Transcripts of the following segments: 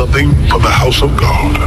Something for the house of God.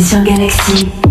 Sur Galaxy.